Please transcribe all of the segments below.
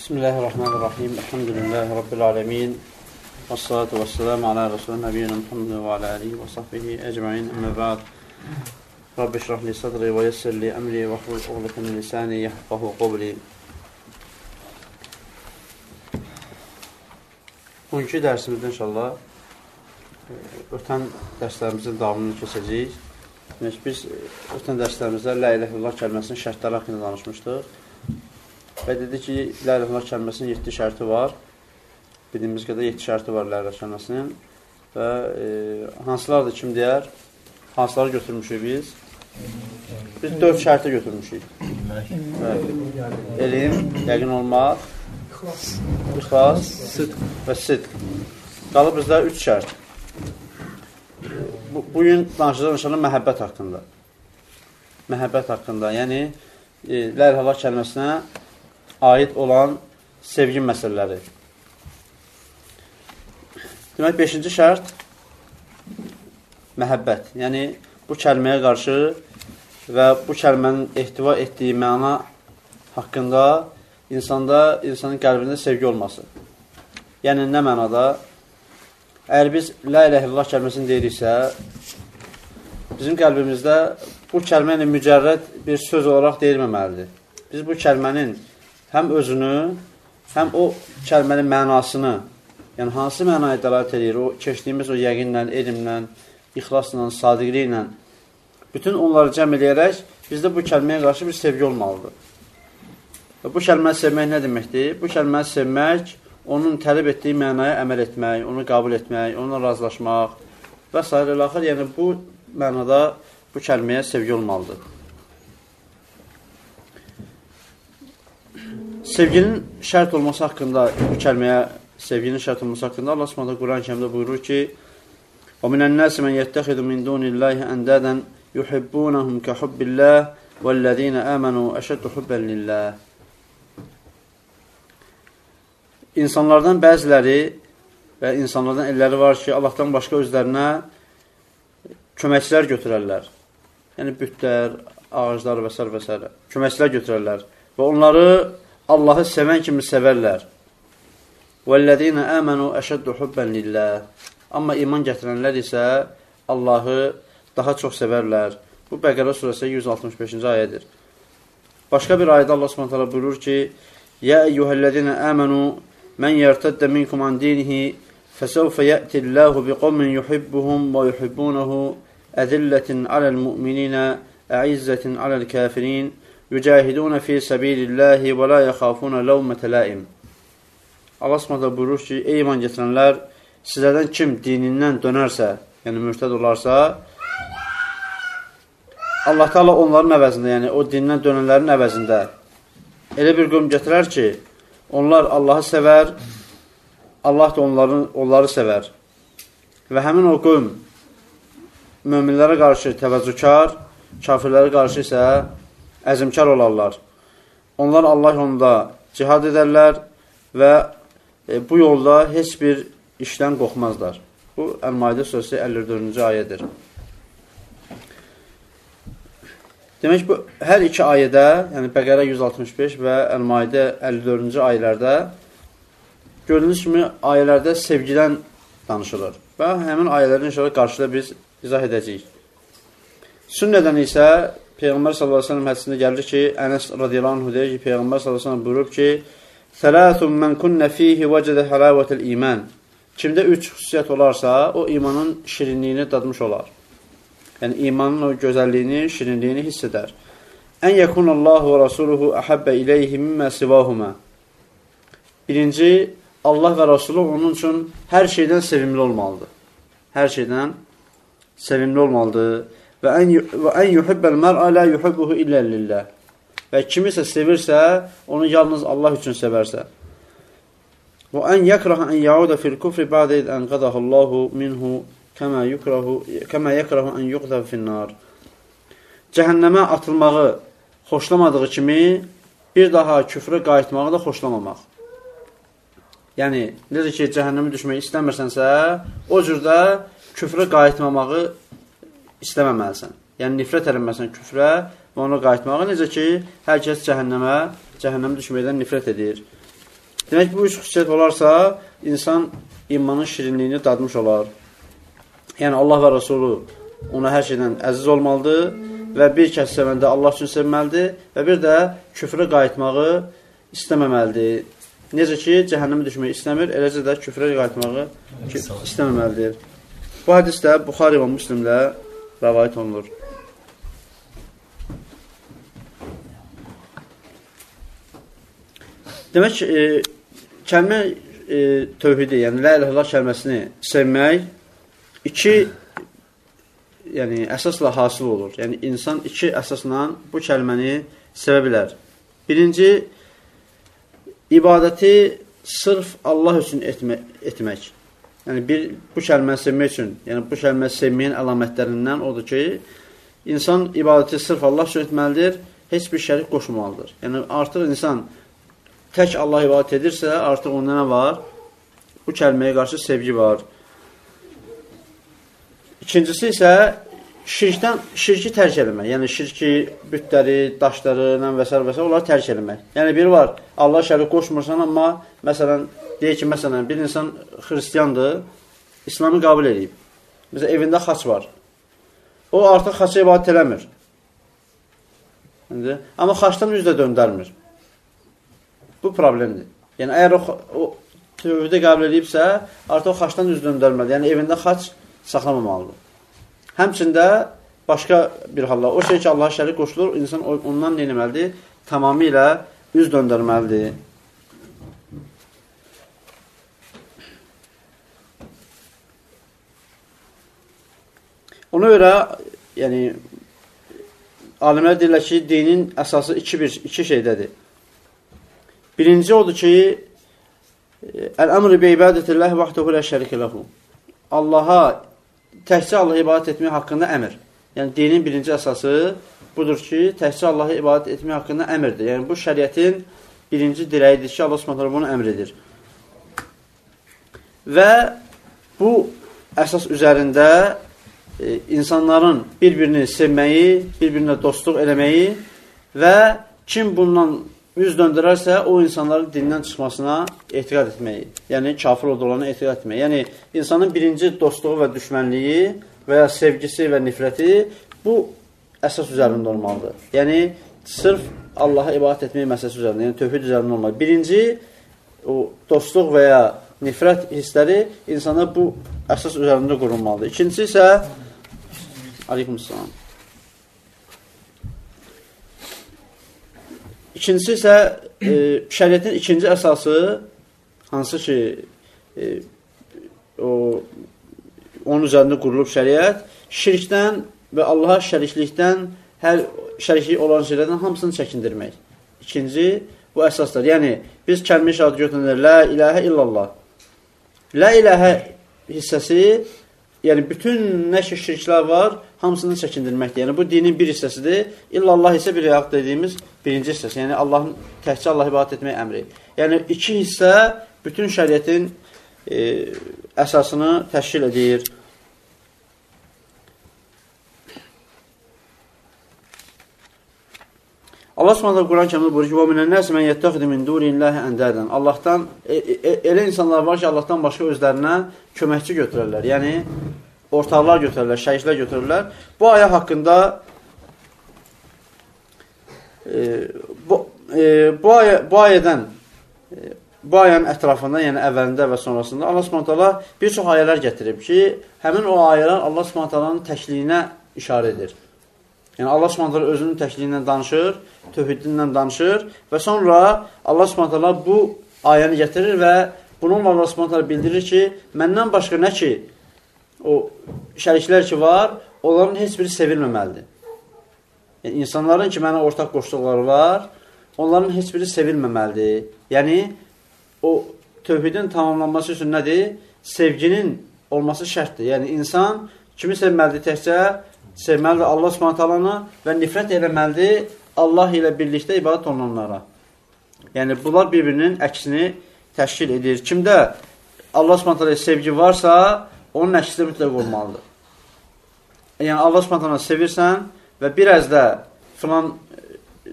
Bismillahirrahmanirrahim. Elhamdülillahi Rabbil alemin. Və salatu və selamu alə Rasulun Nəbiyyina Muhammed və alə alihi və sahbihi əcmain. Əmmə bəd. Rabbi şrahli sadri və yessirli əmri və hlul uqlatan lisani yahfahu qovli. Bugünkü dərsimizdə inşallah e, ötən dərslərimizin davamını keçəcəyik. Biz e, ötən dərslərimizdə Lə ilə illallah kəlməsinin şərtləri haqqında danışmışdıq. Və dedi ki, ilə illallah kəlməsinin 7 şərti var. Bildiyimiz qədər 7 şərti var Lə ilə kəlməsinin. Və e, hansılardır kim deyər? Hansıları götürmüşük biz? Biz 4 şərti götürmüşük. Elm, yəqin olmaq, ixlas və sidq. Qalıb bizdə 3 şərt. Bu, bugün danışacaq inşallah məhəbbət haqqında. Məhəbbət haqqında, yəni e, Lə-i kəlməsinə aid olan sevgi məsələləri. Demək, beşinci şərt məhəbbət. Yəni, bu kəlməyə qarşı və bu kəlmənin ehtiva etdiyi məna haqqında insanda, insanın qəlbində sevgi olması. Yəni, nə mənada? Əgər biz Lə ilə illallah kəlməsini deyiriksə, bizim qəlbimizdə bu kəlmə ilə mücərrəd bir söz olaraq deyilməməlidir. Biz bu kəlmənin həm özünü, həm o kəlmənin mənasını, yəni hansı mənaya dəlalət edir, o keçdiyimiz o yəqinlə, elmlə, ixlasla, sadiqliklə, bütün onları cəm eləyərək bizdə bu kəlməyə qarşı bir sevgi olmalıdır. Və bu kəlməni sevmək nə deməkdir? Bu kəlməni sevmək, onun tələb etdiyi mənaya əməl etmək, onu qəbul etmək, onunla razılaşmaq və s. axır, yəni bu mənada bu kəlməyə sevgi olmalıdır. Sevginin şərt olması haqqında, bu kəlməyə sevginin şərt olması haqqında Allah Subhanahu Quran-ı Kərimdə buyurur ki: "Və minən-nasi men yettexidu min dunillahi andadan yuhibbunhum ka hubbillah vellezina amanu ashaddu hubban lillah." İnsanlardan bəziləri və insanlardan elləri var ki, Allahdan başqa özlərinə köməkçilər götürərlər. Yəni bütlər, ağaclar və s. və s. köməkçilər götürərlər və onları Allahı sevən kimi sevərlər. Vəllədinə əmənu əşəddu hubbən lilləh. Amma iman gətirənlər isə Allahı daha çox sevərlər. Bu Bəqərə surəsi 165-ci ayədir. Başqa bir ayədə Allah Subhanahu taala buyurur ki: "Yə eyyuhellezina amanu men yertadda minkum an dinihi fesawfa ya'tillahu biqawmin yuhibbuhum ve yuhibbunahu adillatin alal mu'minina a'izzatin alal kafirin Yücahidunə fi səbilillahi və la yaxafuna ləvmətə laim. Allah Subhanahu buyurur ki, ey iman gətirənlər, sizlərdən kim dinindən dönərsə, yəni mürtəd olarsa, Allah Taala onların əvəzində, yəni o dindən dönənlərin əvəzində elə bir qövm gətirər ki, onlar Allahı sevər, Allah da onların, onları sevər. Və həmin o qövm möminlərə qarşı təvəzzükar, kafirlərə qarşı isə əzimkar olarlar. Onlar Allah yolunda cihad edərlər və e, bu yolda heç bir işdən qorxmazlar. Bu Əl-Maidə surəsi 54-cü ayədir. Demək, bu hər iki ayədə, yəni Bəqərə 165 və Əl-Maidə 54-cü ayələrdə gördüyünüz kimi ayələrdə sevgidən danışılır və həmin ayələrin inşallah qarşıda biz izah edəcəyik. Sünnədən isə Peyğəmbər sallallahu əleyhi və səlləm hədisində gəlir ki, Ənas radiyallahu anhu deyir ki, Peyğəmbər sallallahu əleyhi və səlləm buyurub ki, "Thalathun men kunna fihi vecede halavetel iman." Kimdə üç xüsusiyyət olarsa, o imanın şirinliyini dadmış olar. Yəni imanın o gözəlliyini, şirinliyini hiss edər. Ən yekunallahu və rasuluhu ahabba ilayhi mimma sivahuma. Birinci, Allah və Rasulü onun üçün hər şeydən sevimli olmalıdır. Hər şeydən sevimli olmalıdır və ən, və ən yuhibbəl mər'a la yuhibbuhu illə lillah. Və kimisə sevirsə, onu yalnız Allah üçün sevərsə. Və ən yəkrahu ən yauda fil kufri ba'də id ən qadahullahu minhu kəmə yukrahu kəmə yəkrahu ən yuqdaf fin nar. Cəhənnəmə atılmağı xoşlamadığı kimi bir daha küfrə qayıtmağı da xoşlamamaq. Yəni, necə ki, cəhənnəmə düşmək istəmirsənsə, o cürdə küfrə qayıtmamağı istəməməlisən. Yəni, nifrət eləməlisən küfrə və ona qayıtmağa. Necə ki, hər kəs cəhənnəmə, cəhənnəmə düşməkdən nifrət edir. Demək ki, bu üç xüsusiyyət olarsa, insan imanın şirinliyini dadmış olar. Yəni, Allah və Rasulü ona hər şeydən əziz olmalıdır və bir kəs sevəndə Allah üçün sevməlidir və bir də küfrə qayıtmağı istəməməlidir. Necə ki, cəhənnəmə düşmək istəmir, eləcə də küfrə qayıtmağı istəməməlidir. Bu hədis də Buxari və Müslimlə rəvayət olunur. Demək, e, kəlmə e, tövhidi, yəni la ilahe illallah kəlməsini sevmək iki yəni əsasla hasil olur. Yəni insan iki əsasla bu kəlməni sevə bilər. Birinci ibadəti sırf Allah üçün etmə, etmək. Yəni bir bu kəlməni sevmək üçün, yəni bu kəlməni sevməyin əlamətlərindən odur ki, insan ibadəti sırf Allah üçün etməlidir, heç bir şərik qoşmalıdır. Yəni artıq insan tək Allah ibadət edirsə, artıq onda nə var? Bu kəlməyə qarşı sevgi var. İkincisi isə şirkdən, şirki tərk eləmək. Yəni şirki, bütləri, daşları və s. və s. onları tərk eləmək. Yəni biri var, Allah şərik qoşmursan, amma məsələn, deyək ki, məsələn, bir insan xristiyandır, İslamı qəbul edib. Məsələn, evində xaç var. O artıq xaça ibadət eləmir. Amma xaçdan üz də döndərmir. Bu problemdir. Yəni, əgər o, o tövhüdə qəbul edibsə, artıq o xaçdan üz döndərməlidir. Yəni, evində xaç saxlamamalıdır. Həmçində, başqa bir halda, o şey ki, Allaha şərik qoşulur, insan ondan neyləməlidir? Tamamilə üz döndərməlidir. Ona görə, yəni, alimlər deyirlər ki, dinin əsası iki, bir, iki şeydədir. Birinci odur ki, Əl-əmrü bi ibadətilləhi vaxtuhu lə şərikə ləhu. Allaha, təhcə Allaha ibadət etmək haqqında əmr. Yəni, dinin birinci əsası budur ki, təhcə Allaha ibadət etmək haqqında əmrdir. Yəni, bu şəriətin birinci dirəyidir ki, Allah s.ə. bunu əmr edir. Və bu əsas üzərində insanların bir-birini sevməyi, bir-birinə dostluq eləməyi və kim bundan üz döndürərsə, o insanların dindən çıxmasına etiqat etməyi, yəni kafir olduqlarına etiqat etməyi. Yəni, insanın birinci dostluğu və düşmənliyi və ya sevgisi və nifrəti bu əsas üzərində olmalıdır. Yəni, sırf Allaha ibadət etmək məsələsi üzərində, yəni tövhid üzərində olmalı. Birinci, o dostluq və ya nifrət hissləri insana bu əsas üzərində qurulmalıdır. İkincisi isə, aleykum salam. İkincisi isə e, şəriətin ikinci əsası hansı ki e, o onun üzərində qurulub şəriət şirkdən və Allaha şəriklikdən hər şəriklik olan şeylərdən hamısını çəkindirmək. İkinci bu əsasdır. Yəni biz kəlmə şahid götürənlər la ilahə illallah. La ilahə hissəsi yəni bütün nə şirklər var, hamısını çəkindirməkdir. Yəni bu dinin bir hissəsidir. İllallah isə bir ayaq dediyimiz birinci hissəsi. Yəni Allahın təkcə Allah ibadət etmək əmri. Yəni iki hissə bütün şəriətin e, əsasını təşkil edir. Allah Subhanahu Quran kəmdə buyurur ki: "Və minən nas men yettəxidu min dunillahi andadan." Allahdan e, e, elə insanlar var ki, Allahdan başqa özlərinə köməkçi götürərlər. Yəni ortaqlar götürürlər, şəriklər götürürlər. Bu ayə haqqında e, bu, e, bu, ayə, bu ayədən e, bu ayənin ətrafında, yəni əvvəlində və sonrasında Allah Subhanahu bir çox ayələr gətirib ki, həmin o ayələr Allah Subhanahu təkliyinə işarə edir. Yəni Allah Subhanahu özünün təkliyindən danışır, tövhidindən danışır və sonra Allah Subhanahu bu ayəni gətirir və bununla Allah Subhanahu bildirir ki, məndən başqa nə ki o şəriklər ki var, onların heç biri sevilməməlidir. Yəni insanların ki mənə ortaq qoşduqları var, onların heç biri sevilməməlidir. Yəni o tövhidin tamamlanması üçün nədir? Sevginin olması şərtdir. Yəni insan kimi sevməlidir təkcə sevməlidir Allah Subhanahu və nifrət eləməlidir Allah ilə birlikdə ibadət olunanlara. Yəni bunlar bir-birinin əksini təşkil edir. Kimdə Allah Subhanahu sevgi varsa, onun əksində mütləq olmalıdır. Yəni Allah Subhanahu sevirsən və biraz da filan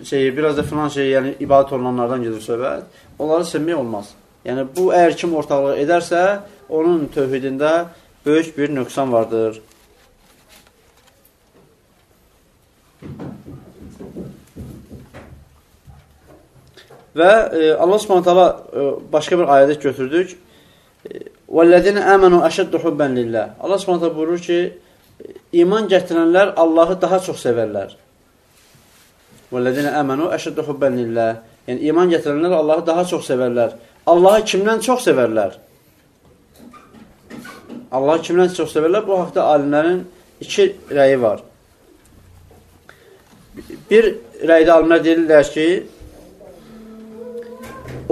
şeyi, biraz da filan şeyi, yəni ibadət olunanlardan gedir söhbət, onları sevmək olmaz. Yəni, bu əgər kim ortaqlıq edərsə, onun tövhidində böyük bir nöqsan vardır. Və e, Allah Subhanahu taala e, başqa bir ayədə götürdük. "Vellezine amenu eşeddu hubben lillah." Allah Subhanahu buyurur ki, iman gətirənlər Allahı daha çox sevərlər. "Vellezine amenu eşeddu hubben lillah." Yəni iman gətirənlər Allahı daha çox sevərlər. Allahı kimdən çox sevərlər? Allahı kimdən çox sevərlər? Bu haqda alimlərin iki rəyi var. Bir rəydə alimlər deyirlər ki,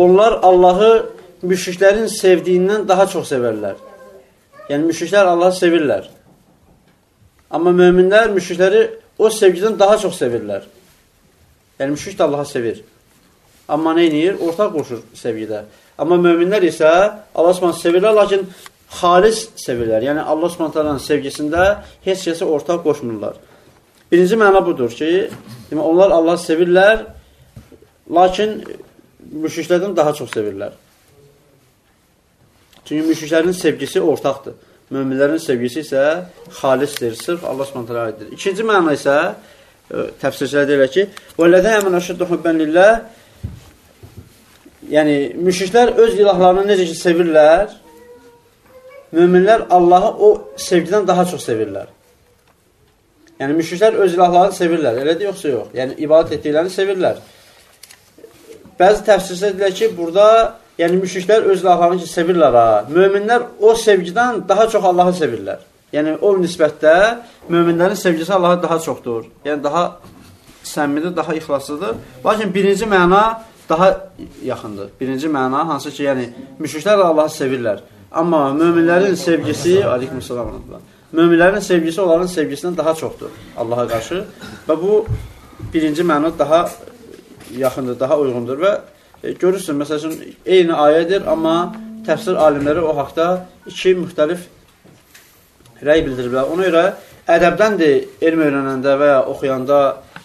onlar Allahı müşriklərin sevdiyindən daha çox sevərlər. Yəni, müşriklər Allahı sevirlər. Amma möminlər müşrikləri o sevgidən daha çox sevirlər. Yəni, müşrik də Allahı sevir. Amma nə edir? Ortaq qoşur sevgidə. Amma möminlər isə Allah Subhanahu sevirlər, lakin xalis sevirlər. Yəni Allah Subhanahu sevgisində heç kəsə ortaq qoşmurlar. Birinci məna budur ki, onlar Allah sevirlər, lakin müşriklərdən daha çox sevirlər. Çünki müşriklərin sevgisi ortaqdır. Möminlərin sevgisi isə xalisdir, sırf Allah Subhanahu aiddir. İkinci məna isə e, təfsirçilər deyirlər ki, "Və lədə əmən hubban lillah" Yəni müşriklər öz ilahlarını necə ki sevirlər, möminlər Allahı o sevgidən daha çox sevirlər. Yəni müşriklər öz ilahlarını sevirlər, elədir yoxsa yox? Yəni ibadət etdiklərini sevirlər. Bəzi təfsirçilər deyirlər ki, burada yəni müşriklər öz ilahlarını ki sevirlər ha. Möminlər o sevgidən daha çox Allahı sevirlər. Yəni o nisbətdə möminlərin sevgisi Allaha daha çoxdur. Yəni daha səmimidir, daha ixlaslıdır. Lakin birinci məna daha yaxındır. Birinci məna hansı ki, yəni müşriklər Allahı sevirlər. Amma möminlərin sevgisi, aleykümselam, möminlərin sevgisi onların sevgisindən daha çoxdur Allaha qarşı və bu birinci məna daha yaxındır, daha uyğundur və görürsün, məsəl üçün, eyni ayədir, amma təfsir alimləri o haqda iki müxtəlif rəy bildiriblər. Ona görə ədəbdəndir elm öyrənəndə və ya oxuyanda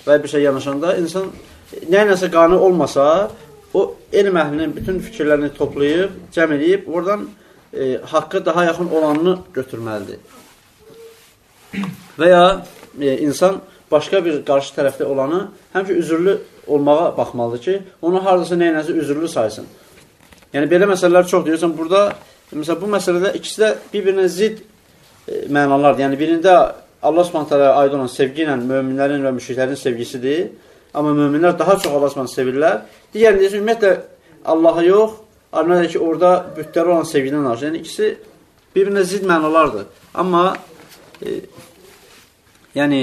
və ya bir şey yanaşanda insan nə nəsə qanı olmasa, o elm əhlinin bütün fikirlərini toplayıb, cəm edib, oradan e, haqqı daha yaxın olanını götürməlidir. Və ya e, insan başqa bir qarşı tərəfdə olanı həmişə üzürlü olmağa baxmalıdır ki, onu haradasa nə nəsə üzürlü saysın. Yəni, belə məsələlər çox deyirsən, burada, məsələn, bu məsələdə ikisi də bir-birinə zid e, mənalardır. Yəni, birində Allah subhanətələ aid olan sevgi ilə möminlərin və müşriklərin sevgisidir. Amma möminlər daha çox Allah Subhanahu sevirlər. Digərində isə ümumiyyətlə Allahı yox, alimlər ki, orada bütlərə olan sevgidən danışır. Yəni ikisi bir-birinə zidd mənalardır. Amma e, yəni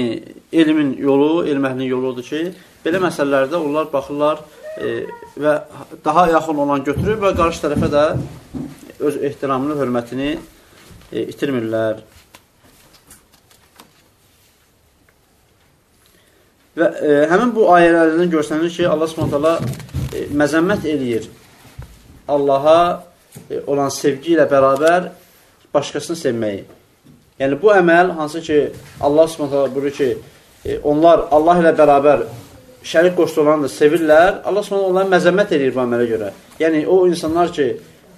elmin yolu, elm əhlinin yolu odur ki, belə məsələlərdə onlar baxırlar e, və daha yaxın olan götürür və qarşı tərəfə də öz ehtiramını, hörmətini e, itirmirlər. Və e, həmin bu ayələrdən görsənir ki, Allah Subhanahu e, məzəmmət eləyir Allaha e, olan sevgi ilə bərabər başqasını sevməyi. Yəni bu əməl hansı ki Allah Subhanahu buyurur ki, e, onlar Allah ilə bərabər şərik qoşduqlarını da sevirlər. Allah Subhanahu onları məzəmmət eləyir bu əmələ görə. Yəni o insanlar ki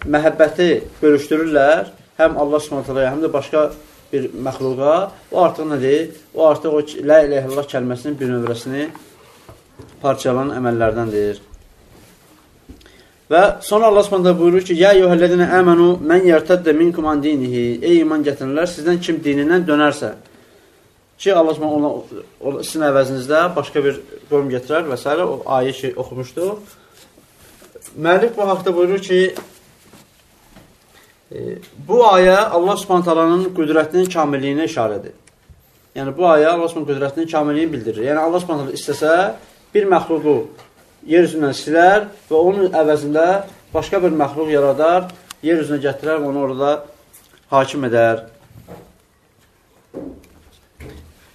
məhəbbəti bölüşdürürlər, həm Allah Subhanahu həm də başqa bir məxluqa, o artıq nədir? O artıq o la ilə illallah kəlməsinin bir növrəsini parçalanan əməllərdəndir. Və sonra Allah Subhanahu buyurur ki: "Ya eyyuhellezine amenu men yertadda minkum an dinihi." Ey iman gətirənlər, sizdən kim dinindən dönərsə, ki Allah Subhanahu ona sizin əvəzinizdə başqa bir qövm gətirər və s. o ayə ki oxumuşduq. Müəllif bu haqda buyurur ki, Bu ayə Allah subhantalanın qüdrətinin kamilliyinə işarədir. Yəni, bu ayə Allah subhantalanın qüdrətinin kamilliyini bildirir. Yəni, Allah subhantalan istəsə bir məxluqu yer üzündən silər və onun əvəzində başqa bir məxluq yaradar, yer üzünə gətirər və onu orada hakim edər.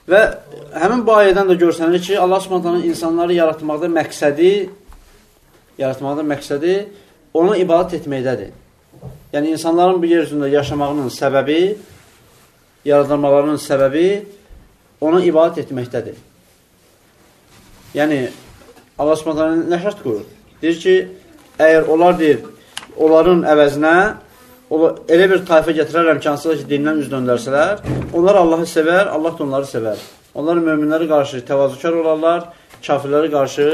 Və həmin bu ayədən də görsənir ki, Allah subhantalanın insanları yaratmaqda məqsədi, yaratmaqda məqsədi ona ibadət etməkdədir. Yəni, insanların bu yer üzündə yaşamağının səbəbi, yaradılmalarının səbəbi ona ibadət etməkdədir. Yəni, Allah subhanətlərin nə şərt qurur? Deyir ki, əgər onlar deyir, onların əvəzinə elə bir tayfa gətirərəm ki, hansılar ki, dindən üz döndərsələr, onlar Allahı sevər, Allah da onları sevər. Onlar möminlərə qarşı təvazükar olarlar, kafirlərə qarşı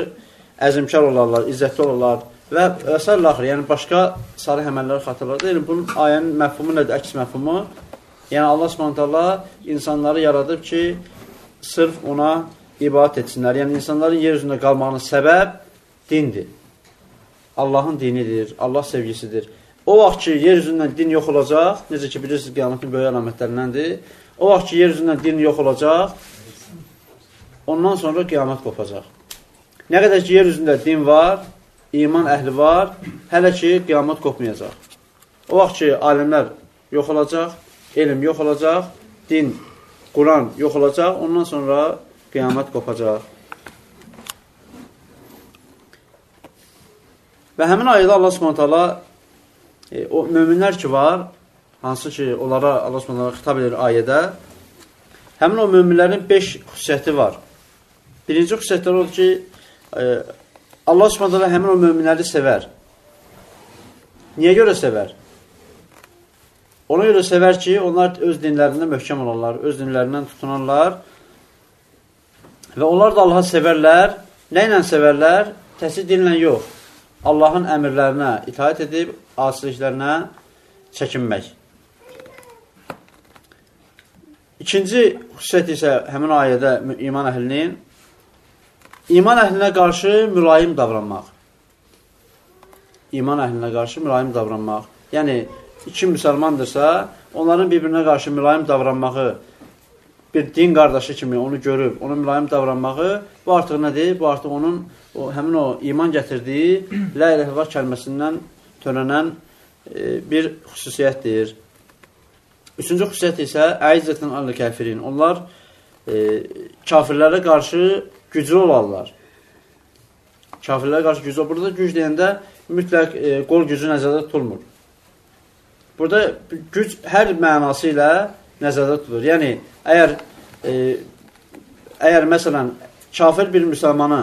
əzimkar olarlar, izzətli olarlar və və s. axır. Yəni, başqa sarı əməlləri xatırladı. Yəni, bunun ayənin məfhumu nədir? Əks məfhumu. Yəni, Allah subhanətələ insanları yaradıb ki, sırf ona ibadət etsinlər. Yəni, insanların yer üzündə qalmağının səbəb dindir. Allahın dinidir, Allah sevgisidir. O vaxt ki, yer üzündən din yox olacaq, necə ki, bilirsiniz, qiyamətin böyük əlamətlərindəndir. O vaxt ki, yer üzündən din yox olacaq, ondan sonra qiyamət qopacaq. Nə qədər ki, yer üzündə din var, iman əhli var, hələ ki, qiyamət qopmayacaq. O vaxt ki, alimlər yox olacaq, elm yox olacaq, din, Quran yox olacaq, ondan sonra qiyamət qopacaq. Və həmin ayədə Allah Subhanahu e, o möminlər ki var, hansı ki onlara Allah Subhanahu xitab edir ayədə, həmin o möminlərin 5 xüsusiyyəti var. Birinci xüsusiyyətlər odur ki, e, Allah Subhanahu həmin o möminləri sevər. Niyə görə sevər? Ona görə sevər ki, onlar öz dinlərində möhkəm olarlar, öz dinlərindən tutunarlar və onlar da Allahı sevərlər. Nə ilə sevərlər? Təsir dinlə yox. Allahın əmirlərinə itaət edib, asiliklərinə çəkinmək. İkinci xüsusiyyət isə həmin ayədə iman əhlinin iman əhlinə qarşı mülayim davranmaq. İman əhlinə qarşı mülayim davranmaq. Yəni, iki müsəlmandırsa, onların bir-birinə qarşı mülayim davranmağı bir din qardaşı kimi onu görüb, onu mülayim davranmağı, bu artıq nədir? Bu artıq onun o, həmin o iman gətirdiyi Lə ilə illallah kəlməsindən törənən e, bir xüsusiyyətdir. Üçüncü xüsusiyyət isə əizzətin alə kəfirin. Onlar e, kafirlərə qarşı güclü olarlar. Kafirlərə qarşı güclü. Burada güc deyəndə mütləq e, qol gücü nəzərdə tutulmur. Burada güc hər mənası ilə nəzərdə tutulur. Yəni, əgər e, əgər məsələn, kafir bir müsəlmanı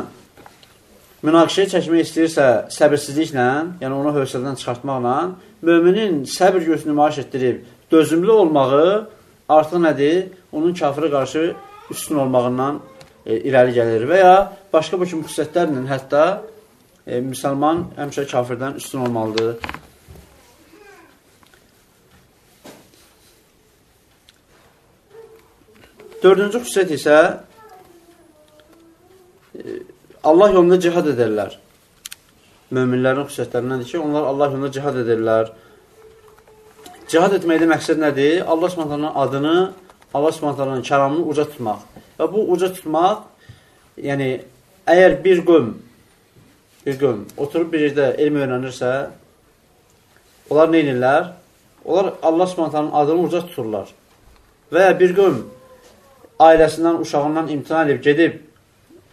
münaqişəyə çəkmək istəyirsə səbirsizliklə, yəni onu hövsələdən çıxartmaqla, möminin səbir göz nümayiş etdirib dözümlü olmağı artıq nədir? Onun kafirə qarşı üstün olmağından e, irəli gəlir və ya başqa bu kimi xüsusiyyətlərlə hətta e, müsəlman həmişə kafirdən üstün olmalıdır. Dördüncü xüsusiyyət isə e, Allah yolunda cihad edərlər. Möminlərin xüsusiyyətlərindəndir ki, onlar Allah yolunda cihad edirlər. Cihad etməkdə məqsəd nədir? Allah Subhanahu adını, Allah Subhanahu kəlamını uca tutmaq. Və bu uca tutmaq, yəni əgər bir qövm bir qövm oturub bir yerdə elm öyrənirsə, onlar nə edirlər? Onlar Allah Subhanahu adını uca tuturlar. Və ya bir qövm ailəsindən, uşağından imtina edib, gedib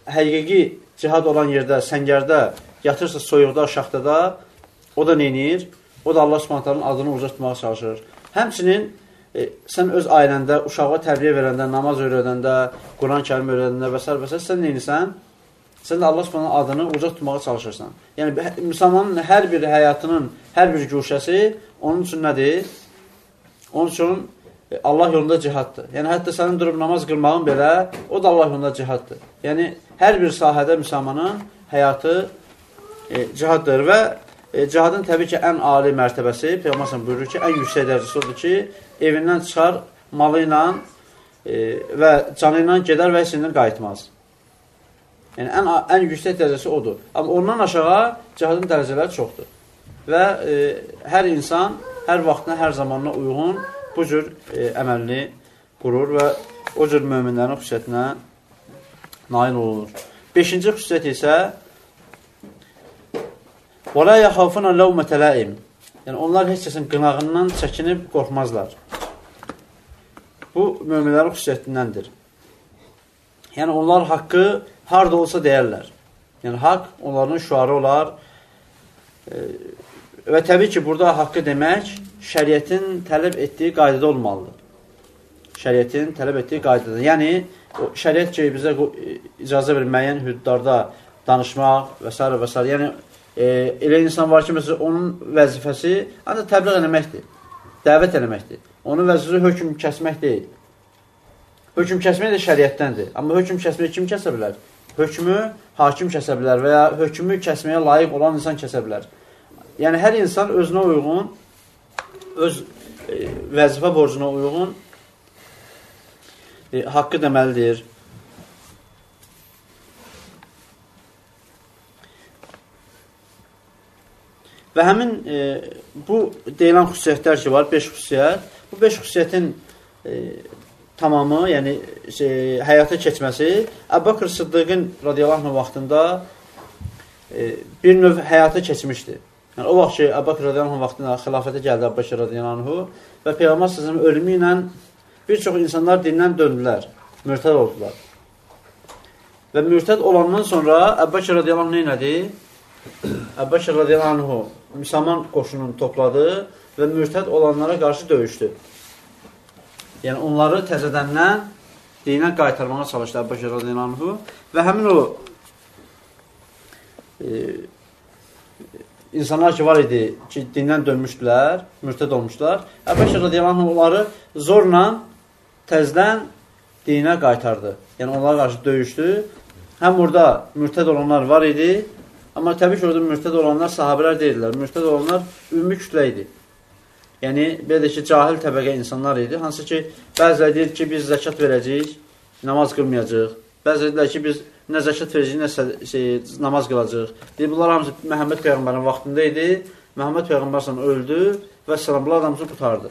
həqiqi cihad olan yerdə, səngərdə yatırsa soyuqda, şaxtada, o da neynir? O da Allah subhanətlərin adını uzatmağa çalışır. Həmçinin e, sən öz ailəndə uşağa tərbiyə verəndə, namaz öyrədəndə, Quran kərim öyrədəndə və s. və s. sən neynirsən? Sən də Allah subhanətlərin adını uca tutmağa çalışırsan. Yəni, müsəlmanın hər bir həyatının, hər bir güşəsi onun üçün nədir? Onun üçün Allah yolunda cihaddır. Yəni, hətta sənin durub namaz qılmağın belə, o da Allah yolunda cihaddır. Yəni, hər bir sahədə müsəlmanın həyatı e, cihaddır və e, cihadın təbii ki, ən ali mərtəbəsi, Peyğəmbər buyurur ki, ən yüksək dərəcəsi odur ki, evindən çıxar malı ilə e, və canı ilə gedər və heç qayıtmaz. Yəni, ən, ən yüksək dərəcəsi odur. Amma ondan aşağı cihadın dərəcələri çoxdur. Və e, hər insan hər vaxtına, hər zamanına uyğun bu cür e, əməlini qurur və o cür möminlərin xüsusiyyətinə nail olunur. Beşinci xüsusiyyət isə وَلَا يَخَافُنَ لَوْمَةَ لَائِمٍ Yəni, onlar heç kəsin qınağından çəkinib qorxmazlar. Bu, möminlərin xüsusiyyətindəndir. Yəni, onlar haqqı harada olsa deyərlər. Yəni, haqq onların şuarı olar. E, və təbii ki, burada haqqı demək şəriətin tələb etdiyi qaydada olmalıdır. Şəriətin tələb etdiyi qaydada. Yəni, o şəriət ki, bizə icazə verir müəyyən hüdudlarda danışmaq və s. və s. Yəni, e, elə insan var ki, məsələn, onun vəzifəsi ancaq təbliğ eləməkdir, dəvət eləməkdir. Onun vəzifəsi hökm kəsmək deyil. Hökm kəsmək də şəriətdəndir. Amma hökm kəsməyi kim kəsə bilər? Hökmü hakim kəsə bilər və ya hökmü kəsməyə layiq olan insan kəsə bilər. Yəni, hər insan özünə uyğun, öz e, vəzifə borcuna uyğun e, haqqı deməlidir. Və həmin e, bu deyilən xüsusiyyətlər ki var, 5 xüsusiyyət, bu 5 xüsusiyyətin e, tamamı, yəni şey, həyata keçməsi Əbəkr Sıddıqın radiyallahu vaxtında e, bir növ həyata keçmişdi. Yəni, o vaxt ki, Əbəkr radiyallahu anh vaxtında xilafətə gəldi Əbəkr radiyallahu anh və Peyğəmbər səsənin ölümü ilə bir çox insanlar dindən döndülər, mürtəd oldular. Və mürtəd olandan sonra Əbbəkir radiyallahu anh nədir? Əbbəkir radiyallahu anh müsəlman qoşununu topladı və mürtəd olanlara qarşı döyüşdü. Yəni, onları təzədəndən dinə qaytarmağa çalışdı Əbbəkir radiyallahu anh və həmin o e, insanlar ki var idi ki, dindən dönmüşdülər, mürtəd olmuşlar. Əbbəkir radiyallahu onları zorla təzdən dinə qaytardı. Yəni, onlara qarşı döyüşdü. Həm orada mürtəd olanlar var idi, amma təbii ki, orada mürtəd olanlar sahabələr deyildilər. Mürtəd olanlar ümumi kütlə idi. Yəni, belə ki, cahil təbəqə insanlar idi. Hansı ki, bəziləri deyir ki, biz zəkat verəcəyik, namaz qılmayacaq. Bəziləri deyirlər ki, biz nə zəkat verəcəyik, nə şey, namaz qılacaq. Deyir, bunlar hamısı Məhəmməd Peyğəmbərin vaxtında idi. Məhəmməd Peyğəmbər öldü və səlam, bunlar hamısı qutardı.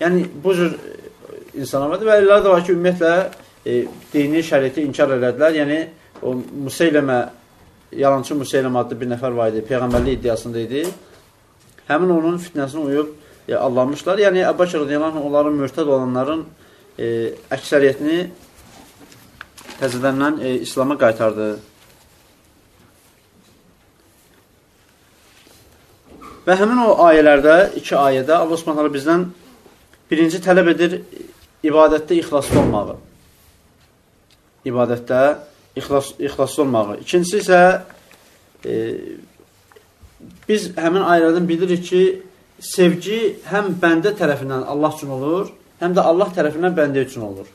Yəni, bu cür insanlar vardır və ellər də var ki, ümumiyyətlə e, dini şəriəti inkar elədilər. Yəni, o Museyləmə, yalancı Museyləmə adlı bir nəfər var idi, Peyğəmbərli iddiasında idi. Həmin onun fitnəsini uyub e, allanmışlar. Yəni, Əbbəkir radiyallahu onların mürtəd olanların e, əksəriyyətini təzədəndən e, İslama qaytardı. Və həmin o ayələrdə, iki ayədə Allah Subhanahu bizdən birinci tələb edir ibadətdə ixlaslı olmağı. İbadətdə ixlas, ixlaslı olmağı. İkincisi isə e, biz həmin ayələrdən bilirik ki, sevgi həm bəndə tərəfindən Allah üçün olur, həm də Allah tərəfindən bəndə üçün olur.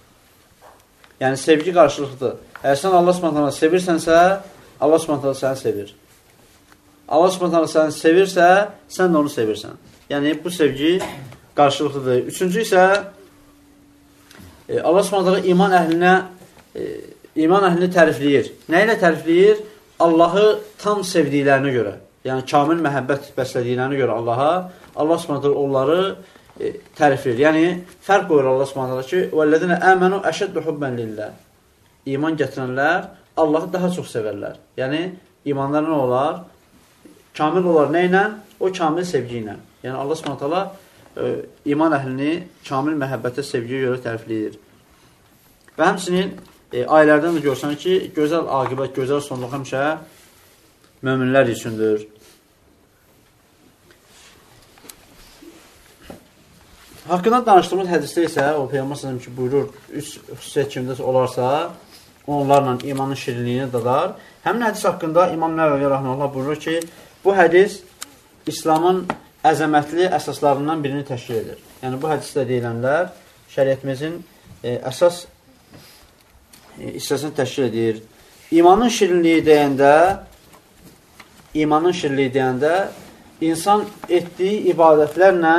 Yəni, sevgi qarşılıqdır. Əgər sən Allah subhanətlə sevirsənsə, Allah subhanətlə səni sevir. Allah subhanətlə səni sevirsə, sən də onu sevirsən. Yəni, bu sevgi qarşılıqlıdır. Üçüncü isə e, Allah Subhanahu iman əhlinə e, iman əhlini tərifləyir. Nə ilə tərifləyir? Allahı tam sevdiklərinə görə. Yəni kamil məhəbbət bəslədiklərinə görə Allaha Allah Subhanahu onları e, tərifləyir. Yəni fərq qoyur Allah Subhanahu ki, "Vəllezina amanu əşəddu hubban lillah." İman gətirənlər Allahı daha çox sevərlər. Yəni imanları nə olar? Kamil olar nə ilə? O kamil sevgi ilə. Yəni Allah Subhanahu e, iman əhlini kamil məhəbbətə, sevgiyə görə tərifləyir. Və həmsinin e, ayələrdən də görsən ki, gözəl aqibət, gözəl sonluq həmişə möminlər üçündür. Haqqında danışdığımız hədisdə isə o Peyğəmbər sallallahu ki, buyurur, üç xüsusiyyət kimdə olarsa, onlarla imanın şirinliyini dadar. Həmin hədis haqqında İmam Nəvəvi rəhməhullah buyurur ki, bu hədis İslamın əzəmətli əsaslarından birini təşkil edir. Yəni, bu hədisdə deyilənlər şəriyyətimizin e, əsas e, hissəsini təşkil edir. İmanın şirinliyi deyəndə imanın şirinliyi deyəndə insan etdiyi ibadətlərlə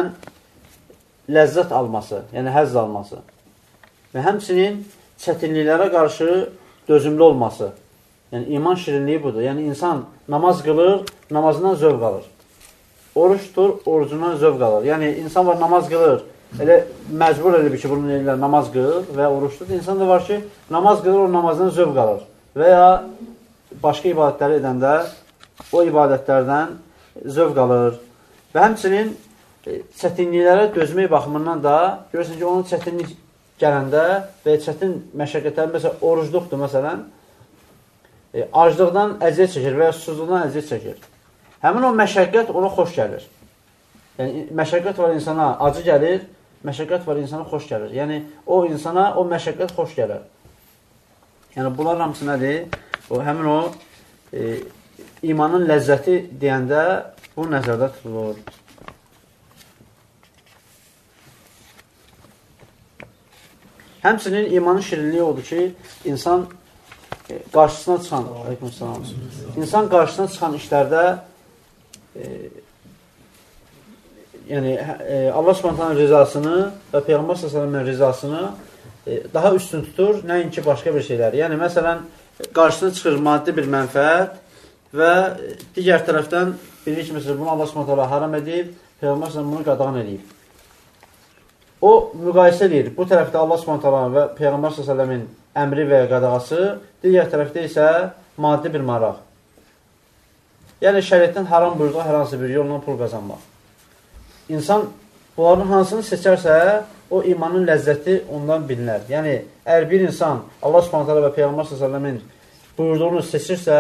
ləzzət alması, yəni həzz alması və həmsinin çətinliklərə qarşı dözümlü olması. Yəni, iman şirinliyi budur. Yəni, insan namaz qılır, namazından zövq alır. Oruç tutur, orucundan zövq alır. Yəni, insan var, namaz qılır. Elə məcbur edib ki, bunu eləyirlər, namaz qılır və oruç tutur. İnsan da var ki, namaz qılır, o namazdan zövq alır. Və ya başqa ibadətləri edəndə o ibadətlərdən zövq alır. Və həmçinin çətinliklərə dözmək baxımından da görürsən ki, onun çətinlik gələndə və çətin məşəqqətlər, məsələn, orucluqdur, məsələn, e, aclıqdan əziyyət çəkir və ya susuzluqdan əziyyət çəkir. Həmin o məşəqqət ona xoş gəlir. Yəni, məşəqqət var insana acı gəlir, məşəqqət var insana xoş gəlir. Yəni, o insana o məşəqqət xoş gəlir. Yəni, bunlar hamısı nədir? O, həmin o e, imanın ləzzəti deyəndə bu nəzərdə tutulur. Həmçinin imanın şirinliyi odur ki, insan e, qarşısına çıxan, insan qarşısına çıxan işlərdə e, yəni e, Allah Subhanahu rizasını və Peyğəmbər sallallahu rizasını e, daha üstün tutur, nəinki başqa bir şeylər. Yəni məsələn, qarşısına çıxır maddi bir mənfəət və digər tərəfdən bilir ki, məsələn, bunu Allah Subhanahu haram edib, Peyğəmbər bunu qadağan edib. O müqayisə edir. Bu tərəfdə Allah Subhanahu və Peyğəmbər s.ə.v-in əmri və qadağası, digər tərəfdə isə maddi bir maraq. Yəni, şəriətdən haram buyurduğu hər hansı bir yolla pul qazanmaq. İnsan bunların hansını seçərsə, o imanın ləzzəti ondan bilinər. Yəni, əgər bir insan Allah Subhanahu və Peyğəmbər s.ə.v-in buyurduğunu seçirsə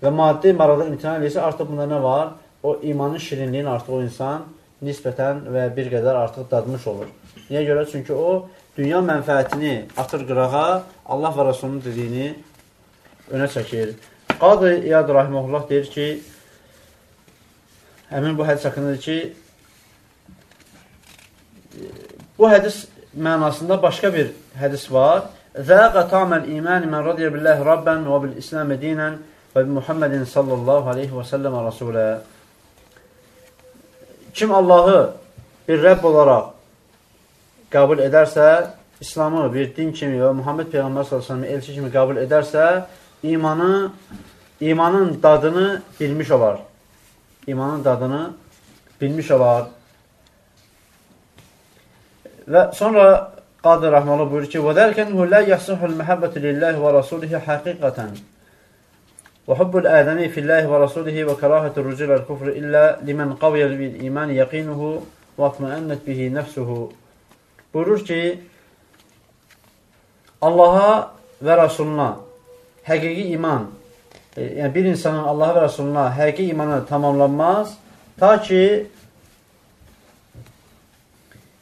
və maddi maraqda imtihan edirsə, artıq bunda nə var? O imanın şirinliyini artıq o insan nisbətən və bir qədər artıq dadmış olur. Niyə görə? Çünki o, dünya mənfəətini atır qırağa, Allah və Rasulunun dediyini önə çəkir. Qadı İyad Rahimullah deyir ki, həmin bu hədis haqqındadır ki, bu hədis mənasında başqa bir hədis var. Zəqə taməl imani mən radiyə billəhi Rabban və bil İslamə dinən və bi Muhammedin sallallahu aleyhi və səlləm rasulə. Kim Allahı bir Rəbb olaraq qəbul edərsə, İslamı bir din kimi və Muhammed Peyğəmbər s.ə.v elçi kimi qəbul edərsə, imanı, imanın dadını bilmiş olar. İmanın dadını bilmiş olar. Və sonra Qadir Rəhmələ buyurur ki, وَدَرْكَنْهُ لَا يَحْسُحُ الْمَحَبَّةِ لِلَّهِ وَرَسُولِهِ Və hubbul ədəmi filləhi və rasulihi və karahətü rüculəl kufr illə limən qaviyəl bil iman yəqinuhu və atməənnət bihi nəfsuhu. Buyurur ki, Allaha və Rasuluna həqiqi iman, e, yəni bir insanın Allaha və Rasuluna həqiqi imanı tamamlanmaz, ta ki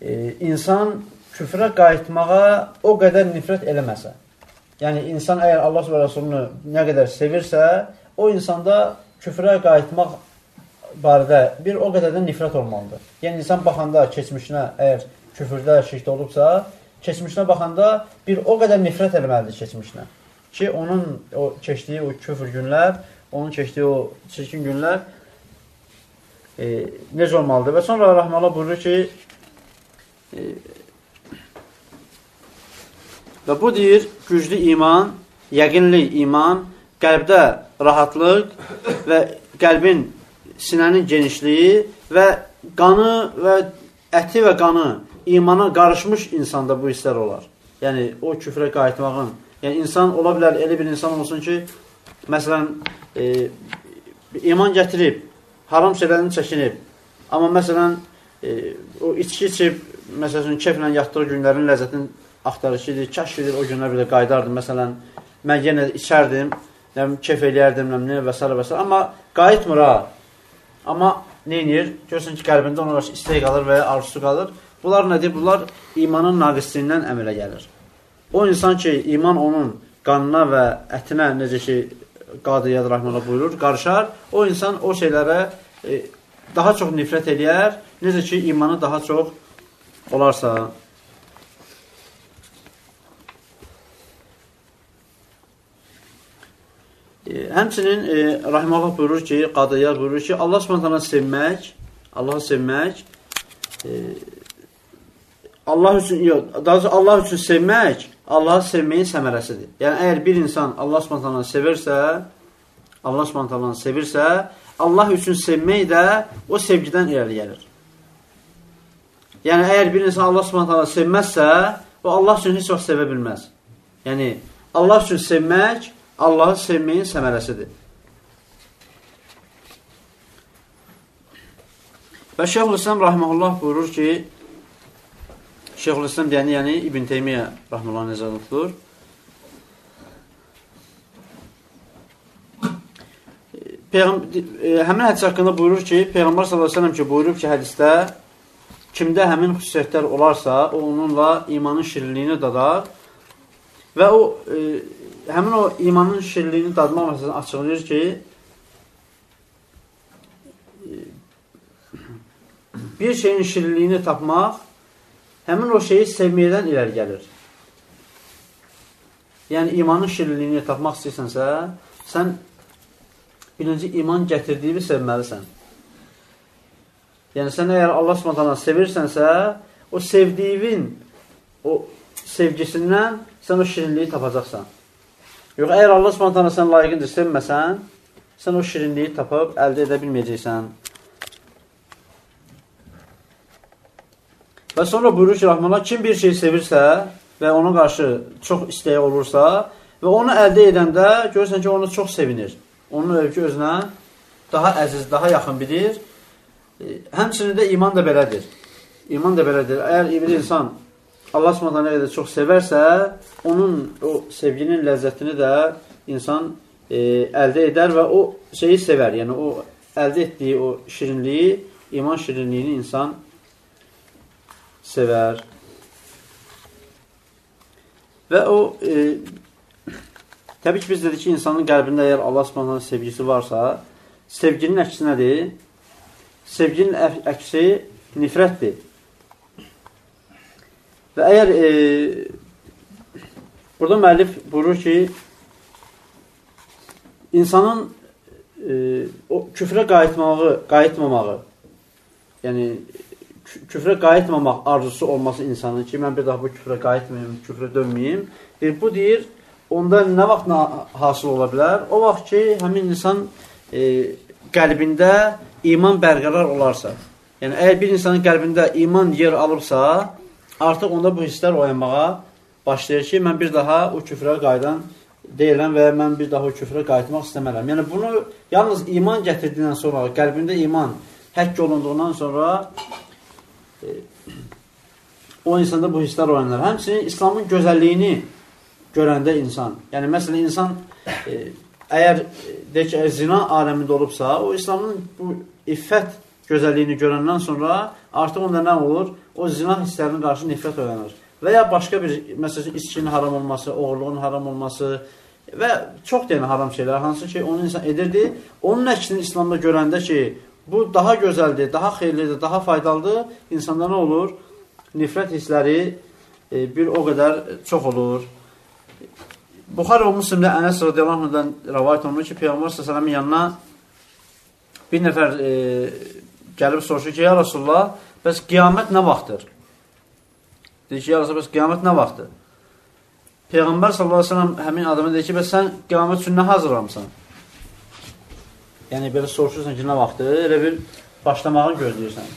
e, insan küfrə qayıtmağa o qədər nifrət eləməsə. Yəni, insan əgər Allah və Rasulunu nə qədər sevirsə, o insanda küfrə qayıtmaq barədə bir o qədər də nifrət olmalıdır. Yəni, insan baxanda keçmişinə, əgər küfürdə şirkdə olubsa, keçmişinə baxanda bir o qədər nifrət eləməlidir keçmişinə. Ki, onun o keçdiyi o küfür günlər, onun keçdiyi o çirkin günlər e, necə olmalıdır? Və sonra Rəhmələ buyurur ki, e, Və bu deyir, güclü iman, yəqinli iman, qəlbdə rahatlıq və qəlbin, sinənin genişliyi və qanı və əti və qanı imana qarışmış insanda bu hisslər olar. Yəni, o küfrə qayıtmağın, yəni insan ola bilər, elə bir insan olsun ki, məsələn, e, iman gətirib, haram şeylərini çəkinib, amma məsələn, e, o içki içib, məsələn, keflə yatdığı günlərin ləzzətini axtarış edir, kəşf edir, o günlər bir də qaydardım. Məsələn, mən yenə içərdim, nəm, kef eləyərdim, nəm, nə və s. və s. Amma qayıtmır ha. Amma neynir? Görürsən ki, qəlbində ona qarşı istək qalır və ya arzusu qalır. Bunlar nədir? Bunlar imanın naqisliyindən əmələ gəlir. O insan ki, iman onun qanına və ətinə, necə ki, Qadiyyət Rəhmələ buyurur, qarışar, o insan o şeylərə e, daha çox nifrət eləyər, necə ki, imanı daha çox olarsa. Həmçinin e, Rahiməllah buyurur ki, Qadiyar buyurur ki, Allah Subhanahu sevmək, Allahı sevmək e, Allah üçün yox, daha doğrusu Allah üçün sevmək Allahı sevməyin səmərəsidir. Yəni əgər bir insan Allah Subhanahu sevirsə, Allah Subhanahu sevirsə, Allah üçün sevmək də o sevgidən irəli gəlir. Yəni əgər bir insan Allah Subhanahu sevməzsə, o Allah üçün heç vaxt sevə bilməz. Yəni Allah üçün sevmək Allahı sevməyin səmərəsidir. Və Şeyhülislam Rahmanullah buyurur ki, Şeyhülislam deyəni, yəni İbn Teymiyyə Rahmanullah nəzərdə tutulur. Peyğəm e, həmin hədis haqqında buyurur ki, Peyğəmbər s.ə.v ki, buyurub ki, hədisdə kimdə həmin xüsusiyyətlər olarsa, o onunla imanın şirinliyini dadar və o e, həmin o imanın şirliyini dadmaq məsələsini açıqlayır ki, bir şeyin şirliyini tapmaq həmin o şeyi sevməkdən irəli gəlir. Yəni, imanın şirliyini tapmaq istəyirsənsə, sən birinci iman gətirdiyini sevməlisən. Yəni, sən əgər Allah s.ə.v. sevirsənsə, o sevdiyin o sevgisindən sən o şirinliyi tapacaqsan. Yox, əgər Allah s.ə. sən layiqincə sevməsən, sən o şirinliyi tapıb əldə edə bilməyəcəksən. Və sonra buyurur ki, Rahmanlar, kim bir şey sevirsə və ona qarşı çox istəyi olursa və onu əldə edəndə görürsən ki, onu çox sevinir. Onun övkü özünə daha əziz, daha yaxın bilir. Həmçinin də iman da belədir. İman da belədir. Əgər bir insan Allah Subhanahu nə qədər çox sevərsə, onun o sevginin ləzzətini də insan e, əldə edər və o şeyi sevər. Yəni o əldə etdiyi o şirinliyi, iman şirinliyini insan sevər. Və o e, təbii ki, biz dedik ki, insanın qəlbində əgər Allah Subhanahu sevgisi varsa, sevginin əksi nədir? Sevginin əksi nifrətdir. Və əgər e, burada müəllif buyurur ki, insanın e, o küfrə qayıtmağı, qayıtmamağı, yəni küfrə qayıtmamaq arzusu olması insanın ki, mən bir daha bu küfrə qayıtmayayım, küfrə dönməyim. E, bu deyir, onda nə vaxt hasıl ola bilər? O vaxt ki, həmin insan e, qəlbində iman bərqərar olarsa. Yəni, əgər bir insanın qəlbində iman yer alıbsa, artıq onda bu hisslər oyanmağa başlayır ki, mən bir daha o küfrə qaydan deyiləm və mən bir daha o küfrə qayıtmaq istəmərəm. Yəni, bunu yalnız iman gətirdiyindən sonra, qəlbində iman həkk olunduğundan sonra e, o insanda bu hisslər oyanır. Həmçinin İslamın gözəlliyini görəndə insan, yəni məsələn, insan e, əgər deyək ki, zina aləmində olubsa, o İslamın bu iffət gözəlliyini görəndən sonra artıq onda nə olur? O zina hisslərinin qarşı nifrət öyrənir. Və ya başqa bir, məsələn, içkinin haram olması, oğurluğun haram olması və çox deyən haram şeylər, hansı ki, onu insan edirdi. Onun əksini İslamda görəndə ki, bu daha gözəldir, daha xeyirlidir, daha faydalıdır, insanda nə olur? Nifrət hissləri e, bir o qədər çox olur. Buxar o Müslimdə Ənəs radiyallahu anhdan rəvayət olunur ki, Peyğəmbər s.ə.v-in yanına bir nəfər e, gəlib soruşur ki, ya Rasulullah, bəs qiyamət nə vaxtdır? Deyir ki, ya Rasulullah, bəs qiyamət nə vaxtdır? Peyğəmbər s.ə.v həmin adama deyir ki, bəs sən qiyamət üçün nə hazırlamısan? Yəni, belə soruşursan ki, nə vaxtdır? Elə bir başlamağını gözləyirsən.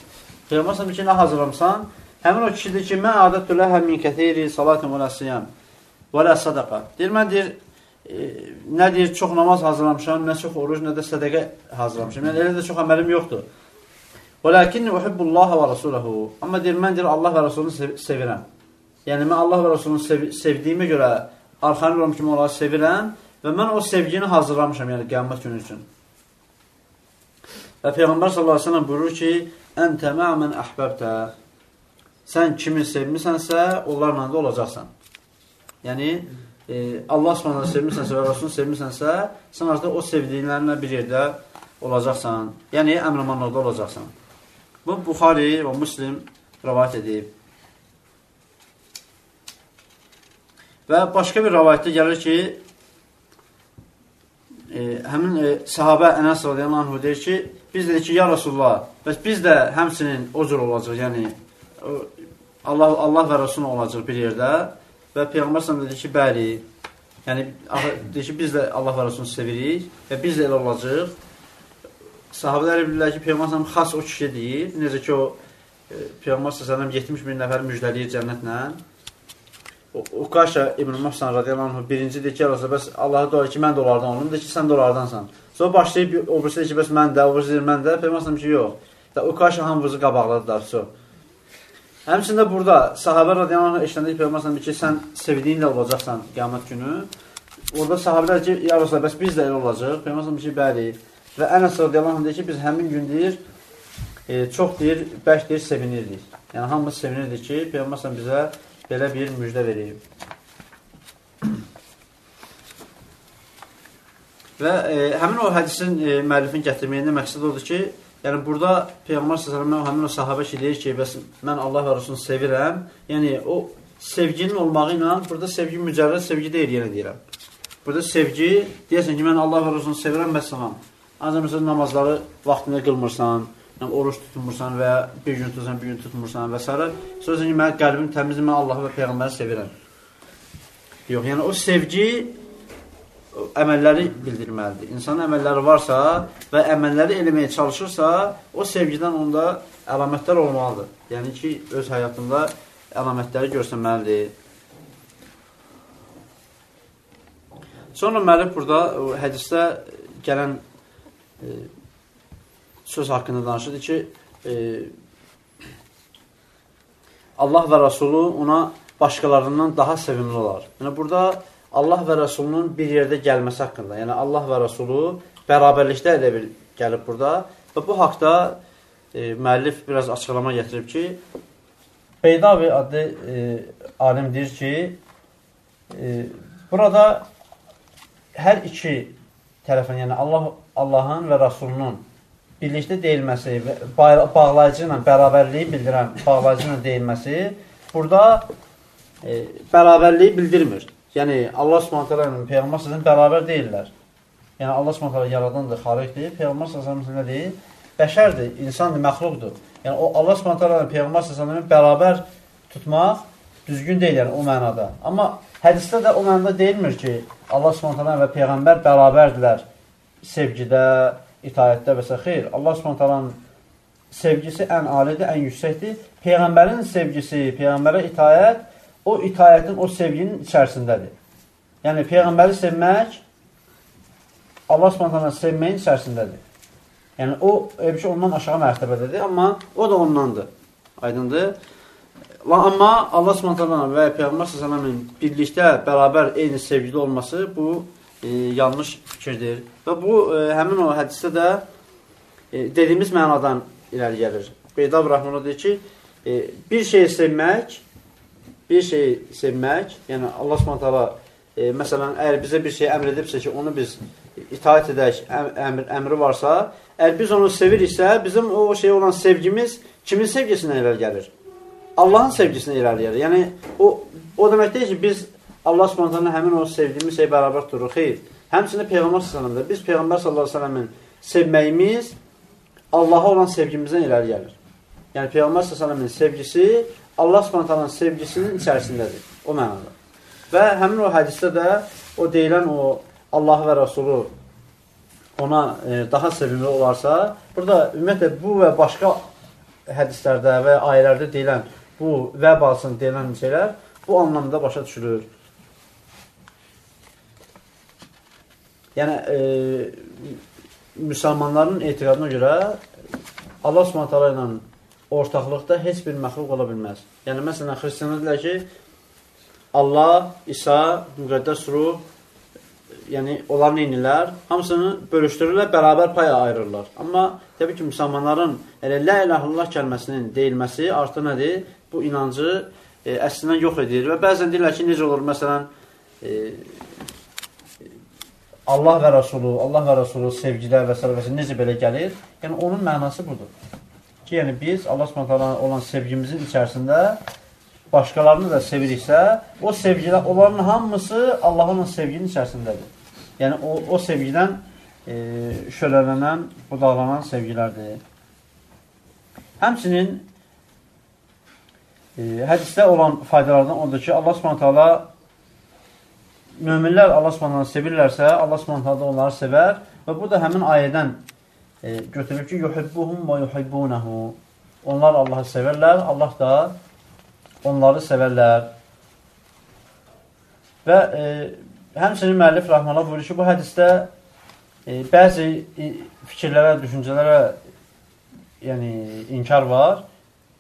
Peyğəmbər s.ə.v ki, nə hazırlamısan? Həmin o kişi deyir ki, mən adətülə həmin kətiri salatın və ləsiyyəm və lə sadaqa. Deyir, mən deyir, e, nə deyir, çox namaz hazırlamışam, nə çox oruc, nə də sədəqə hazırlamışam. Yəni, elə də çox əməlim yoxdur. Və lakin uhibbullaha və rasulahu. Amma deyir, mən deyir, Allah və Rasulunu sev sevirəm. Yəni, mən Allah və Rasulunu sev sevdiyimə görə arxanı olum kimi onları sevirəm və mən o sevgini hazırlamışam, yəni qiyamət günü üçün. Və Peyğəmbər s.ə.v buyurur ki, Əntə mə'mən əhbəbtə Sən kimi sevmisənsə, onlarla da olacaqsan. Yəni, e, Allah s.ə.v sevmisənsə və Rasulunu sevmisənsə, sən artıq o sevdiyinlərlə bir yerdə olacaqsan. Yəni, əmrəmanlıqda olacaqsan. Bu, Buxari və Müslim rəvayət edib. Və başqa bir rəvayətdə gəlir ki, e, həmin e, sahabə Ənəs radiyallahu anh deyir ki, biz dedik ki, ya Rasulullah, bəs biz də həmsinin o cür olacaq, yəni Allah, Allah və Rasulun olacaq bir yerdə. Və Peyğəmbər səhəm dedi ki, bəli, yəni deyir ki, biz də Allah və Rasulunu sevirik və biz də elə olacaq sahabələr bilirlər ki, Peyğəmbər xas o kişi deyir. Necə ki, o e, Peyğəmbər s.ə.v 70 min nəfər müjdəliyir cənnətlə. O, Uqaşa İbn Məfsan radiyallahu anh birinci deyir ki, bəs Allah'a dua ki, mən də onlardan olum. Deyir ki, sən də onlardansan. Sonra başlayıb o birisi deyir ki, bəs mən də, o birisi deyir, mən də. Peyğəmbər s.ə.v ki, yox. Da Uqaşa hamımızı qabaqladılar. So. Həmçində burada sahabə radiyallahu anh eşləndə Peyğəmbər s.ə.v ki, sən sevdiyinlə olacaqsan qiyamət günü. Orada sahabələr ki, ya Rasulullah, bəs biz də elə olacaq. Peyğəmbər s.ə.v ki, bəli. Və Ənəs radiyallahu anh deyir ki, biz həmin gün deyir, e, çox deyir, bərk deyir, sevinirdik. Yəni, hamımız sevinirdik ki, Peyğəmbər bizə belə bir müjdə verib. Və e, həmin o hədisin e, müəllifin gətirməyində məqsəd odur ki, Yəni burada Peyğəmbər sallallahu həmin o sahabə ki deyir ki, bəs mən Allah və Rasulunu sevirəm. Yəni o sevginin olmağı ilə burada sevgi mücərrəd sevgi deyil, yenə deyirəm. Burada sevgi deyəsən ki, mən Allah və Rasulunu sevirəm məsələn. Ancaq məsələn namazları vaxtında qılmırsan, yəni oruç tutmursan və ya bir gün tutsan, bir gün tutmursan və s. Sözün ki, mənim qəlbim təmizdir, mən Allahı və Peyğəmbəri sevirəm. Yox, yəni o sevgi əməlləri bildirməlidir. İnsanın əməlləri varsa və əməlləri eləməyə çalışırsa, o sevgidən onda əlamətlər olmalıdır. Yəni ki, öz həyatında əlamətləri görsənməlidir. Sonra müəllif burada hədisdə gələn e, söz haqqında danışırdı ki, e, Allah və Rasulü ona başqalarından daha sevimli olar. Yəni, burada Allah və Rəsulunun bir yerdə gəlməsi haqqında, yəni Allah və Rəsulu bərabərlikdə elə bir gəlib burada və bu haqda e, müəllif biraz açıqlama gətirib ki, Beydavi adlı e, alim deyir ki, e, burada hər iki tərəfin, yəni Allah Allahın və Rəsulunun birlikdə deyilməsi, bağlayıcı ilə bərabərliyi bildirən bağlayıcı ilə deyilməsi burada e, bərabərliyi bildirmir. Yəni, Allah ilə Peyğəmbər səsənin bərabər deyirlər. Yəni, Allah subhanətə yaradandır, xariqdir. Peyğəmbər səsənin nə deyir? Bəşərdir, insandır, məxluqdur. Yəni, o Allah ilə Peyğəmbər səsənin bərabər tutmaq düzgün deyil, yəni o mənada. Amma hədisdə də o mənada deyilmir ki, Allah subhanətə və Peyğəmbər bərabərdirlər sevgidə, itayətdə və s. Xeyr, Allah subhanətə sevgisi ən alidir, ən yüksəkdir. Peyğəmbərin sevgisi, Peyğəmbərə itayət o itayətin, o sevginin içərisindədir. Yəni, Peyğəmbəri sevmək Allah subhanətlə sevməyin içərisindədir. Yəni, o, elbisi ondan aşağı mərtəbədədir, amma o da ondandır. Aydındır. Amma Allah subhanətlə və Peyğəmbər s.ə.v-in birlikdə, bərabər, eyni sevgili olması bu e, yanlış fikirdir. Və bu, e, həmin o hədisdə də e, dediyimiz mənadan irəli gəlir. Beydab Rəhmanı deyir ki, e, bir şeyi sevmək bir şeyi sevmək, yəni Allah Subhanahu e, məsələn, əgər bizə bir şey əmr edibsə ki, onu biz itaat edək, əmr, əmri varsa, əgər biz onu seviriksə, bizim o, o şey olan sevgimiz kimin sevgisindən irəli gəlir? Allahın sevgisindən irəli gəlir. Yəni, o, o demək deyil ki, biz Allah Subhanahu həmin o sevdiyimiz şey bərabər duruq. Xeyr. Həmçinin Peyğəmbər sallallahu biz Peyğəmbər sallallahu əleyhi və səlləmin sevməyimiz Allaha olan sevgimizdən irəli gəlir. Yəni Peyğəmbər sallallahu əleyhi sevgisi Allah subhanətənin sevgisinin içərisindədir. O mənada. Və həmin o hədisdə də o deyilən o Allah və Rasulü ona e, daha sevimli olarsa, burada ümumiyyətlə bu və başqa hədislərdə və ayələrdə deyilən bu və balsın deyilən şeylər bu anlamda başa düşülür. Yəni, e, müsəlmanların etiqadına görə Allah subhanətələ ilə ortaqlıqda heç bir məxluq ola bilməz. Yəni, məsələn, xristiyanlar ki, Allah, İsa, müqəddəs ruh, yəni onlar neynirlər? Hamısını bölüşdürürlər, bərabər paya ayırırlar. Amma təbii ki, müsəlmanların elə lə iləhullah kəlməsinin deyilməsi artıq nədir? Bu inancı e, əslindən yox edir və bəzən deyirlər ki, necə olur? Məsələn, e, Allah və Rasulü, Allah və Rasulü sevgidə və s. necə belə gəlir? Yəni, onun mənası budur ki, yəni biz Allah Subhanahu olan sevgimizin içərisində başqalarını da seviriksə, o sevgilər, onların hamısı Allahın sevginin içərisindədir. Yəni o, o sevgidən e, şölələnən, budaqlanan sevgilərdir. Həmçinin e, hədisdə olan faydalardan odur ki, Allah Subhanahu möminlər Allah Subhanahu sevirlərsə, Allah Subhanahu onları sevər və bu da həmin ayədən e, götürüb ki, yuhibbuhum və yuhibbunahu. Onlar Allahı sevərlər, Allah da onları sevərlər. Və e, həmçinin müəllif rəhməllah buyurur ki, bu hədisdə e, bəzi fikirlərə, düşüncələrə yəni inkar var.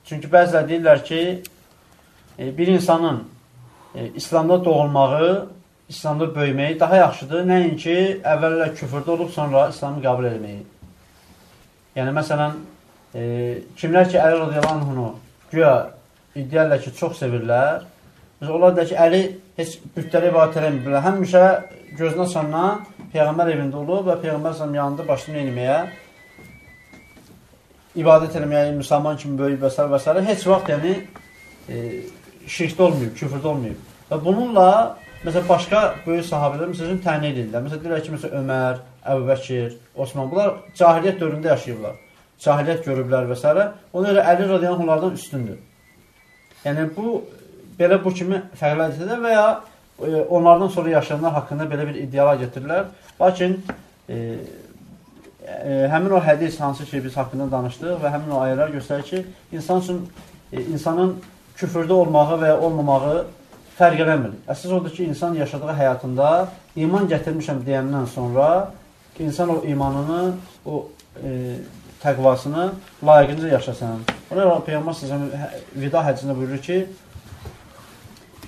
Çünki bəzilər deyirlər ki, e, bir insanın e, İslamda doğulmağı, İslamda böyüməyi daha yaxşıdır, nəinki əvvəllə küfürdə olub, sonra İslamı qəbul etməyi. Yəni, məsələn, e, kimlər ki, Əli radiyallahu güya iddialər ki, çox sevirlər, Mesela onlar da ki, Əli heç bütləri ibadət eləməyiblər. Həmişə gözünə sandan Peyğəmbər evində olub və Peyğəmbər səhəm yanında başını eləməyə. ibadət eləməyə müsəlman kimi böyük və s. və s. heç vaxt yəni e, şirkdə olmayıb, küfrdə olmayıb. Və bununla məsələn başqa böyük sahabelər məsəl üçün təyin edirlər. Məsələn deyirlər ki, məsələn Ömər, Əbu Bəkir, Osman bunlar cahiliyyət dövründə yaşayıblar. Cahiliyyət görüblər və s. Ona görə Əli radiyallahu onlardan üstündür. Yəni bu belə bu kimi fərqlər edilir və ya e, onlardan sonra yaşayanlar haqqında belə bir iddialar getirirlər. Lakin e, e, həmin o hədis hansı ki biz haqqında danışdıq və həmin o ayələr göstərir ki, insan üçün e, insanın küfrdə olmağı və ya olmamağı fərq eləmir. Əsas odur ki, insan yaşadığı həyatında iman gətirmişəm deyəndən sonra insan o imanını, o e, təqvasını layiqincə yaşasın. Ona görə Peyğəmbər sallallahu vida həccində buyurur ki,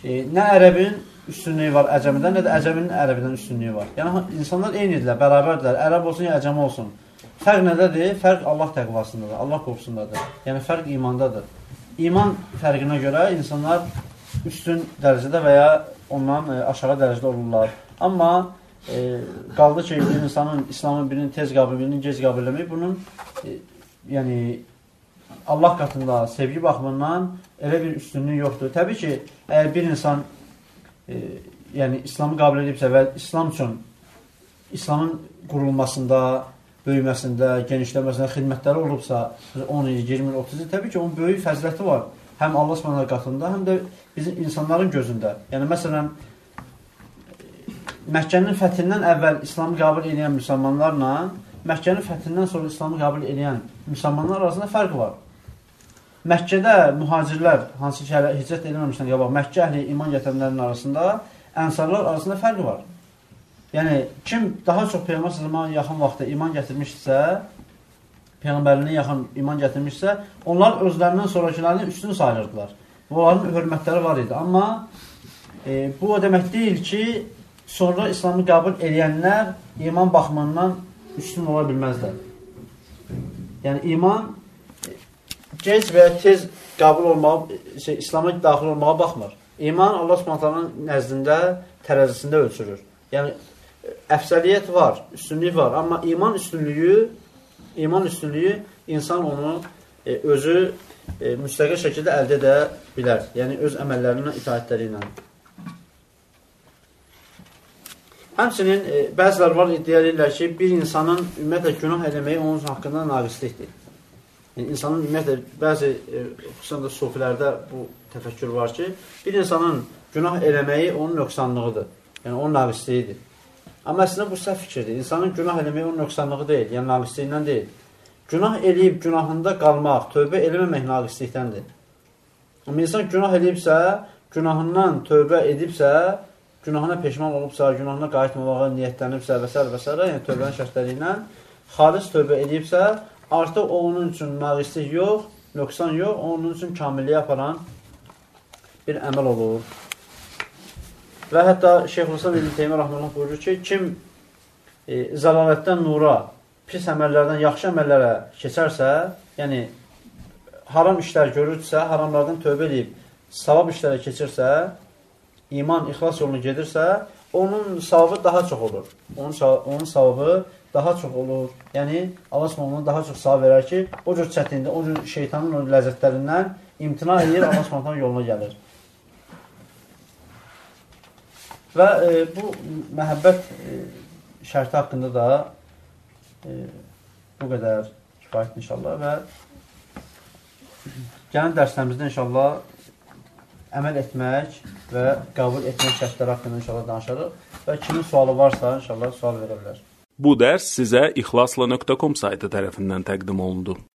e, nə ərəbin üstünlüyü var əcəmidən, nə də əcəminin ərəbidən üstünlüyü var. Yəni insanlar eynidirlər, bərabərdirlər. Ərəb olsun ya əcəmi olsun. Fərq nədədir? Fərq Allah təqvasındadır, Allah qorxusundadır. Yəni fərq imandadır. İman fərqinə görə insanlar üstün dərəcədə və ya ondan e, aşağı dərəcədə olurlar. Amma e, qaldı ki, bir insanın İslamın birinin tez qəbul, birinin gec qəbul eləmək bunun e, yəni Allah qatında sevgi baxımından elə bir üstünlük yoxdur. Təbii ki, əgər bir insan e, yəni İslamı qəbul edibsə və İslam üçün İslamın qurulmasında, böyüməsində, genişləməsində xidmətləri olubsa, 10 il, 20 il, 30 il, təbii ki, onun böyük fəziləti var. Həm Allah Subhanahu qatında, həm də bizim insanların gözündə. Yəni məsələn, Məkkənin fəthindən əvvəl İslamı qəbul edən müsəlmanlarla Məkkənin fəthindən sonra İslamı qəbul edən müsəlmanlar arasında fərq var. Məkkədə mühacirlər, hansı ki, hələ hicrət edilməmişdən qabaq, Məkkə əhli iman gətirənlərin arasında, ənsarlar arasında fərq var. Yəni, kim daha çox Peyğəmbər səlləmə yaxın vaxtda iman gətirmişsə, Peyğəmbərliyinə yaxın iman gətirmişsə, onlar özlərindən sonrakilərini üstün sayılırdılar. Onların hörmətləri var idi. Amma e, bu o demək deyil ki, sonra İslamı qəbul edənlər iman baxımından üstün ola bilməzlər. Yəni iman gec və ya tez qəbul olmağa, şey, İslam'a daxil olmağa baxmır. İman Allah Subhanahu nəzdində tərəzisində ölçülür. Yəni əfsəliyyət var, üstünlük var, amma iman üstünlüyü iman üstünlüyü insan onu e, özü e, müstəqil şəkildə əldə edə bilər. Yəni öz əməllərinin itaətləri ilə. Həmçinin e, bəzilər var iddia edirlər ki, bir insanın ümumiyyətlə günah eləməyi onun haqqında naqislikdir. Yəni, insanın ümumiyyətlə bəzi, e, xüsusən də sufilərdə bu təfəkkür var ki, bir insanın günah eləməyi onun nöqsanlığıdır. Yəni, onun naqisliyidir. Amma əslində bu səhv fikirdir. İnsanın günah eləməyi onun nöqsanlığı deyil, yəni naqisliyindən deyil. Günah eləyib günahında qalmaq, tövbə eləməmək naqislikdəndir. Amma insan günah eləyibsə, günahından tövbə edibsə, günahına peşman olubsa, günahına qayıtmamağa niyyətlənibsə və s. və s. yəni tövbənin şərtləri ilə xalis tövbə edibsə, artıq o onun üçün naqislik yox, nöqsan yox, onun üçün kamilliyə aparan bir əməl olur. Və hətta Şeyx Hüseyin İbn Teymiyyə Rahmanullah buyurur ki, kim e, zəlalətdən nura, pis əməllərdən yaxşı əməllərə keçərsə, yəni haram işlər görürsə, haramlardan tövbə edib, savab işlərə keçirsə, iman, ixlas yolunu gedirsə, onun savabı daha çox olur. Onun, onun savabı daha çox olur. Yəni, Allah Subhanahu daha çox savab verər ki, o cür çətində, o cür şeytanın o ləzzətlərindən imtina edir, Allah Subhanahu yoluna gəlir. Və e, bu məhəbbət e, şərti haqqında da e, bu qədər kifayət inşallah və gələn dərslərimizdə inşallah əməl etmək və qəbul etmək şərtləri haqqında inşallah danışarıq və kimin sualı varsa inşallah sual verə bilər. Bu dərs sizə ixlasla.com saytı tərəfindən təqdim olundu.